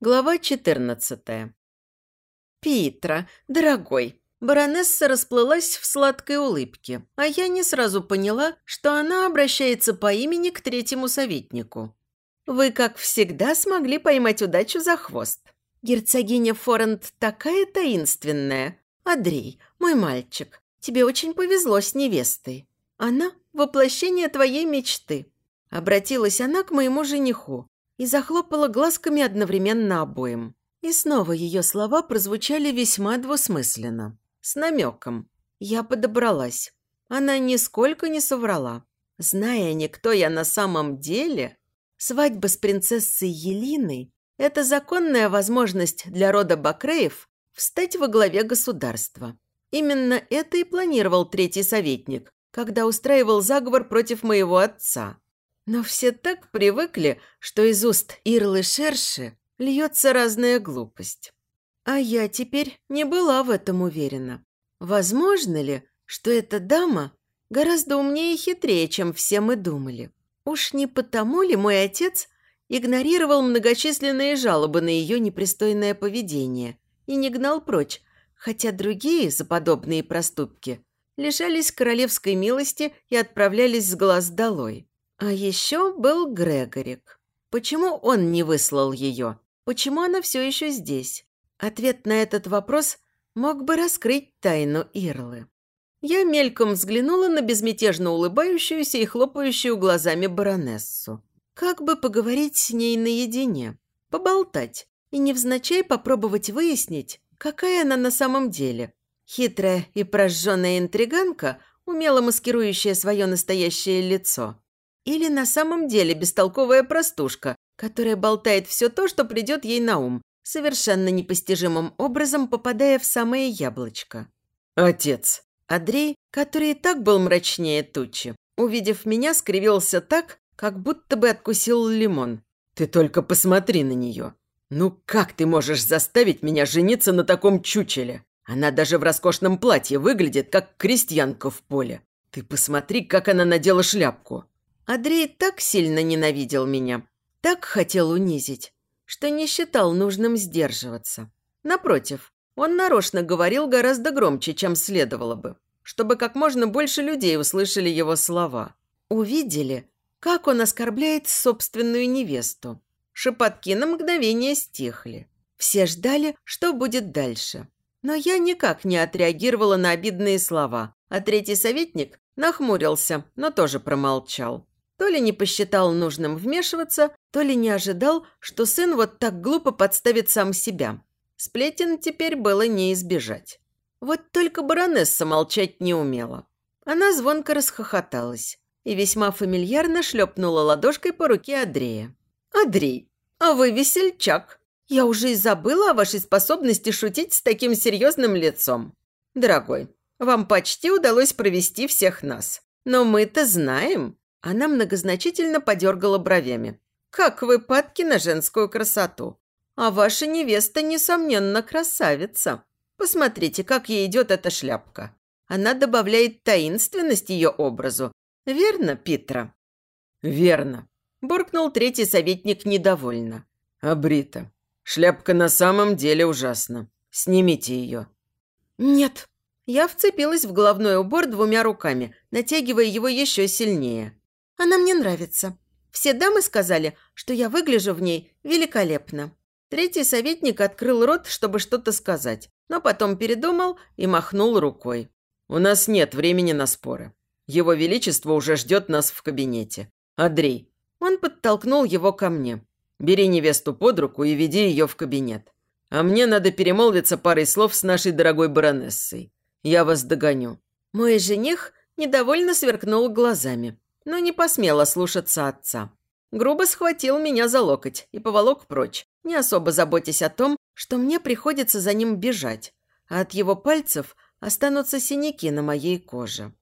Глава 14. «Питра, дорогой!» Баронесса расплылась в сладкой улыбке, а я не сразу поняла, что она обращается по имени к третьему советнику. «Вы, как всегда, смогли поймать удачу за хвост. Герцогиня Форент такая таинственная. Андрей, мой мальчик, тебе очень повезло с невестой. Она – воплощение твоей мечты». Обратилась она к моему жениху, и захлопала глазками одновременно обоим. И снова ее слова прозвучали весьма двусмысленно. С намеком. Я подобралась. Она нисколько не соврала. Зная не кто я на самом деле, свадьба с принцессой Елиной – это законная возможность для рода Бакреев встать во главе государства. Именно это и планировал третий советник, когда устраивал заговор против моего отца. Но все так привыкли, что из уст Ирлы Шерши льется разная глупость. А я теперь не была в этом уверена. Возможно ли, что эта дама гораздо умнее и хитрее, чем все мы думали? Уж не потому ли мой отец игнорировал многочисленные жалобы на ее непристойное поведение и не гнал прочь, хотя другие за подобные проступки лишались королевской милости и отправлялись с глаз долой. А еще был Грегорик. Почему он не выслал ее? Почему она все еще здесь? Ответ на этот вопрос мог бы раскрыть тайну Ирлы. Я мельком взглянула на безмятежно улыбающуюся и хлопающую глазами баронессу. Как бы поговорить с ней наедине, поболтать и невзначай попробовать выяснить, какая она на самом деле. Хитрая и прожженная интриганка, умело маскирующая свое настоящее лицо – или на самом деле бестолковая простушка, которая болтает все то, что придет ей на ум, совершенно непостижимым образом попадая в самое яблочко. «Отец!» Андрей, который и так был мрачнее тучи, увидев меня, скривился так, как будто бы откусил лимон. «Ты только посмотри на нее! Ну как ты можешь заставить меня жениться на таком чучеле? Она даже в роскошном платье выглядит, как крестьянка в поле. Ты посмотри, как она надела шляпку!» Андрей так сильно ненавидел меня, так хотел унизить, что не считал нужным сдерживаться. Напротив, он нарочно говорил гораздо громче, чем следовало бы, чтобы как можно больше людей услышали его слова. Увидели, как он оскорбляет собственную невесту. Шепотки на мгновение стихли. Все ждали, что будет дальше. Но я никак не отреагировала на обидные слова, а третий советник нахмурился, но тоже промолчал. То ли не посчитал нужным вмешиваться, то ли не ожидал, что сын вот так глупо подставит сам себя. Сплетен теперь было не избежать. Вот только баронесса молчать не умела. Она звонко расхохоталась и весьма фамильярно шлепнула ладошкой по руке Андрея. «Андрей, а вы весельчак. Я уже и забыла о вашей способности шутить с таким серьезным лицом. Дорогой, вам почти удалось провести всех нас. Но мы-то знаем, она многозначительно подергала бровями. «Как вы падки на женскую красоту! А ваша невеста, несомненно, красавица. Посмотрите, как ей идет эта шляпка. Она добавляет таинственность ее образу. Верно, Питра?» «Верно», – буркнул третий советник недовольно. «А Брита, шляпка на самом деле ужасна. Снимите ее». «Нет». Я вцепилась в головной убор двумя руками, натягивая его еще сильнее. Она мне нравится. Все дамы сказали, что я выгляжу в ней великолепно. Третий советник открыл рот, чтобы что-то сказать, но потом передумал и махнул рукой. «У нас нет времени на споры. Его Величество уже ждет нас в кабинете. Андрей». Он подтолкнул его ко мне. «Бери невесту под руку и веди ее в кабинет. А мне надо перемолвиться парой слов с нашей дорогой баронессой. Я вас догоню». Мой жених недовольно сверкнул глазами но не посмела слушаться отца. Грубо схватил меня за локоть и поволок прочь, не особо заботясь о том, что мне приходится за ним бежать, а от его пальцев останутся синяки на моей коже.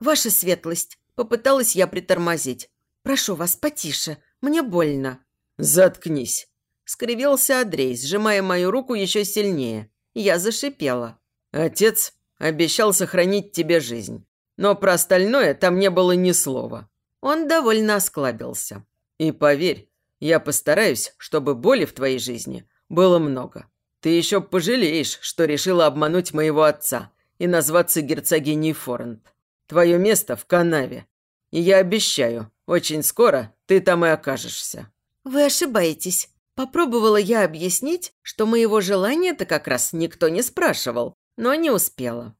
«Ваша светлость!» – попыталась я притормозить. «Прошу вас, потише, мне больно». «Заткнись!» – скривился Андрей, сжимая мою руку еще сильнее. Я зашипела. «Отец обещал сохранить тебе жизнь, но про остальное там не было ни слова. Он довольно осклабился. «И поверь, я постараюсь, чтобы боли в твоей жизни было много. Ты еще пожалеешь, что решила обмануть моего отца и назваться герцогиней Форент. Твое место в канаве. И я обещаю, очень скоро ты там и окажешься». «Вы ошибаетесь. Попробовала я объяснить, что моего желания-то как раз никто не спрашивал, но не успела.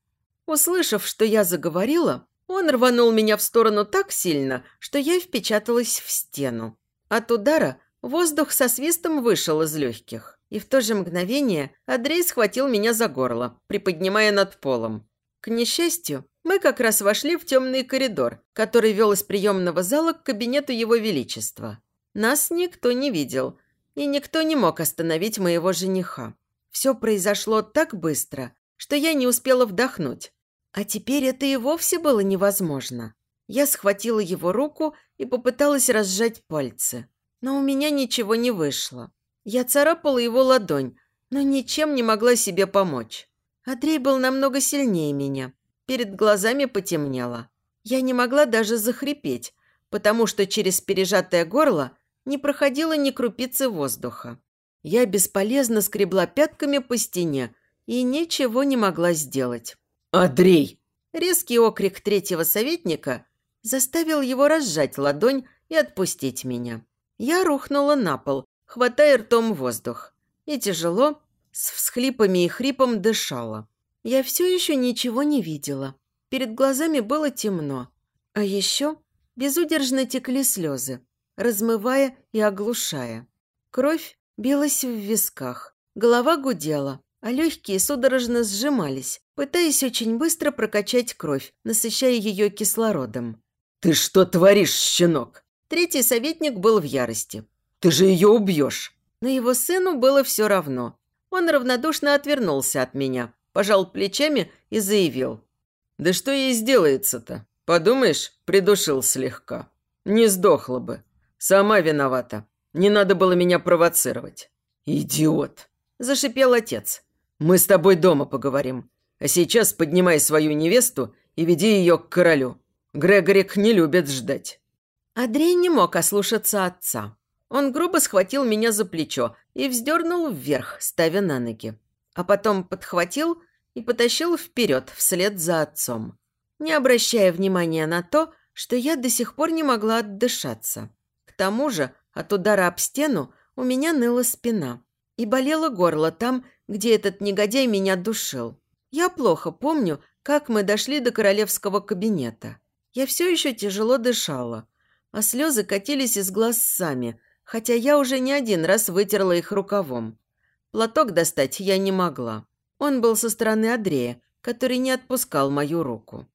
Услышав, что я заговорила, он рванул меня в сторону так сильно, что я впечаталась в стену. От удара воздух со свистом вышел из легких. И в то же мгновение Андрей схватил меня за горло, приподнимая над полом. К несчастью, мы как раз вошли в темный коридор, который вел из приемного зала к кабинету Его Величества. Нас никто не видел, и никто не мог остановить моего жениха. Все произошло так быстро, что я не успела вдохнуть. А теперь это и вовсе было невозможно. Я схватила его руку и попыталась разжать пальцы. Но у меня ничего не вышло. Я царапала его ладонь, но ничем не могла себе помочь. Андрей был намного сильнее меня. Перед глазами потемнело. Я не могла даже захрипеть, потому что через пережатое горло не проходило ни крупицы воздуха. Я бесполезно скребла пятками по стене и ничего не могла сделать. «Андрей!» Резкий окрик третьего советника заставил его разжать ладонь и отпустить меня. Я рухнула на пол, хватая ртом воздух, и тяжело, с всхлипами и хрипом дышала. Я все еще ничего не видела. Перед глазами было темно. А еще безудержно текли слезы, размывая и оглушая. Кровь билась в висках, голова гудела, а легкие судорожно сжимались, пытаясь очень быстро прокачать кровь, насыщая ее кислородом. «Ты что творишь, щенок?» Третий советник был в ярости. «Ты же ее убьешь!» Но его сыну было все равно. Он равнодушно отвернулся от меня, пожал плечами и заявил. «Да что ей сделается-то? Подумаешь, придушил слегка. Не сдохла бы. Сама виновата. Не надо было меня провоцировать». «Идиот!» – зашипел отец. «Мы с тобой дома поговорим. А сейчас поднимай свою невесту и веди ее к королю. Грегорик не любит ждать». Андрей не мог ослушаться отца. Он грубо схватил меня за плечо и вздернул вверх, ставя на ноги. А потом подхватил и потащил вперед вслед за отцом, не обращая внимания на то, что я до сих пор не могла отдышаться. К тому же от удара об стену у меня ныла спина и болело горло там, где этот негодяй меня душил. Я плохо помню, как мы дошли до королевского кабинета. Я все еще тяжело дышала, а слезы катились из глаз сами, хотя я уже не один раз вытерла их рукавом. Платок достать я не могла. Он был со стороны Андрея, который не отпускал мою руку.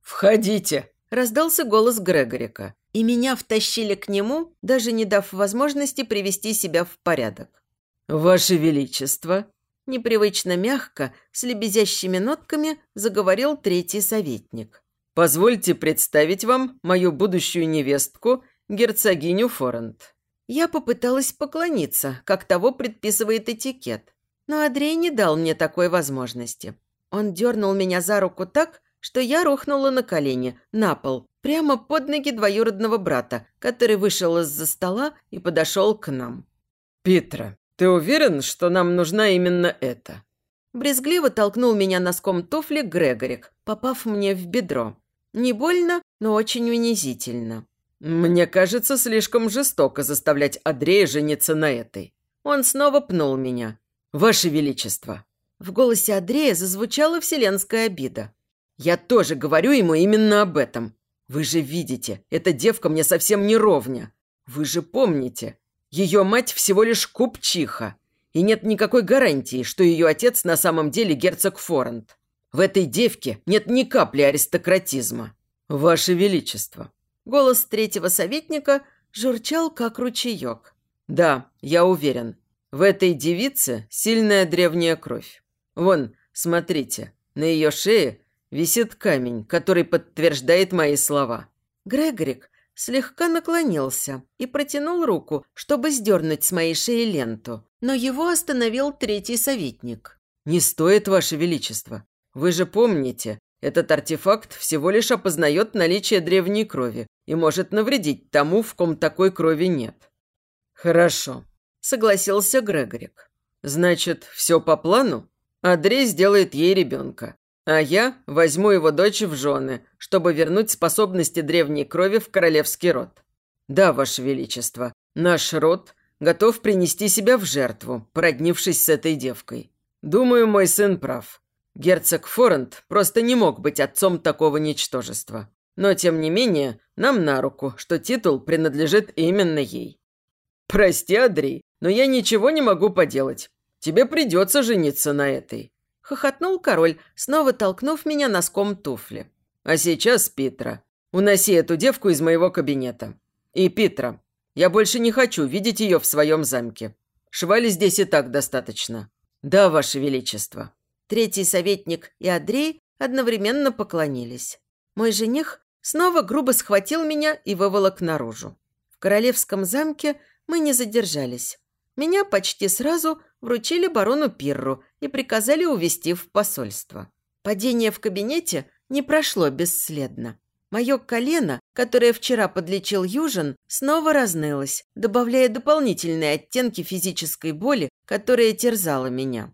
«Входите!» – раздался голос Грегорика, и меня втащили к нему, даже не дав возможности привести себя в порядок. «Ваше Величество!» Непривычно мягко, с лебезящими нотками, заговорил третий советник. «Позвольте представить вам мою будущую невестку, герцогиню Форент». Я попыталась поклониться, как того предписывает этикет. Но Андрей не дал мне такой возможности. Он дернул меня за руку так, что я рухнула на колени, на пол, прямо под ноги двоюродного брата, который вышел из-за стола и подошел к нам. «Питра, ты уверен, что нам нужна именно эта?» Брезгливо толкнул меня носком туфли Грегорик, попав мне в бедро. Не больно, но очень унизительно. «Мне кажется, слишком жестоко заставлять Андрея жениться на этой». Он снова пнул меня. «Ваше Величество!» В голосе Андрея зазвучала вселенская обида. «Я тоже говорю ему именно об этом. Вы же видите, эта девка мне совсем не ровня. Вы же помните, ее мать всего лишь купчиха. И нет никакой гарантии, что ее отец на самом деле герцог Форент. В этой девке нет ни капли аристократизма. Ваше Величество, Голос третьего советника журчал, как ручеек. «Да, я уверен. В этой девице сильная древняя кровь. Вон, смотрите, на ее шее висит камень, который подтверждает мои слова». Грегорик слегка наклонился и протянул руку, чтобы сдернуть с моей шеи ленту, но его остановил третий советник. «Не стоит, Ваше Величество. Вы же помните, этот артефакт всего лишь опознает наличие древней крови и может навредить тому, в ком такой крови нет. Хорошо, согласился Грегорик. Значит, все по плану? Андрей сделает ей ребенка. А я возьму его дочь в жены, чтобы вернуть способности древней крови в королевский род. Да, Ваше Величество, наш род готов принести себя в жертву, породнившись с этой девкой. Думаю, мой сын прав. Герцог Форент просто не мог быть отцом такого ничтожества. Но, тем не менее, нам на руку, что титул принадлежит именно ей. Прости, Андрей, но я ничего не могу поделать. Тебе придется жениться на этой. Хохотнул король, снова толкнув меня носком туфли. А сейчас, Питра, уноси эту девку из моего кабинета. И, Питра, я больше не хочу видеть ее в своем замке. Швали здесь и так достаточно. Да, Ваше Величество. Третий советник и Андрей одновременно поклонились. Мой жених снова грубо схватил меня и выволок наружу. В королевском замке мы не задержались. Меня почти сразу вручили барону Пирру и приказали увезти в посольство. Падение в кабинете не прошло бесследно. Мое колено, которое вчера подлечил Южин, снова разнылось, добавляя дополнительные оттенки физической боли, которая терзала меня.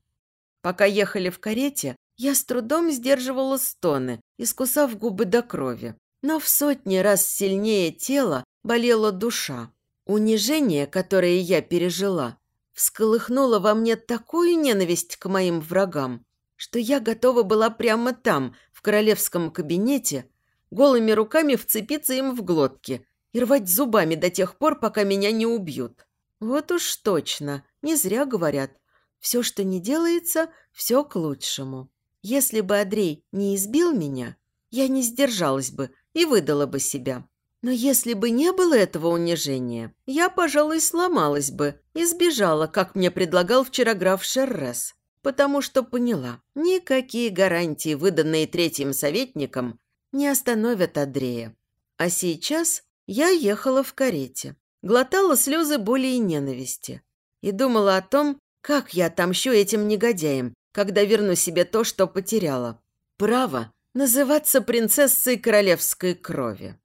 Пока ехали в карете, я с трудом сдерживала стоны, искусав губы до крови. Но в сотни раз сильнее тела болела душа. Унижение, которое я пережила, всколыхнуло во мне такую ненависть к моим врагам, что я готова была прямо там, в королевском кабинете, голыми руками вцепиться им в глотки и рвать зубами до тех пор, пока меня не убьют. Вот уж точно, не зря говорят, все, что не делается, все к лучшему. Если бы Андрей не избил меня, я не сдержалась бы и выдала бы себя. Но если бы не было этого унижения, я, пожалуй, сломалась бы и сбежала, как мне предлагал вчера граф Шеррес, потому что поняла, никакие гарантии, выданные третьим советникам, не остановят Андрея. А сейчас я ехала в карете, глотала слезы боли и ненависти и думала о том, как я отомщу этим негодяям, когда верну себе то, что потеряла? Право называться принцессой королевской крови.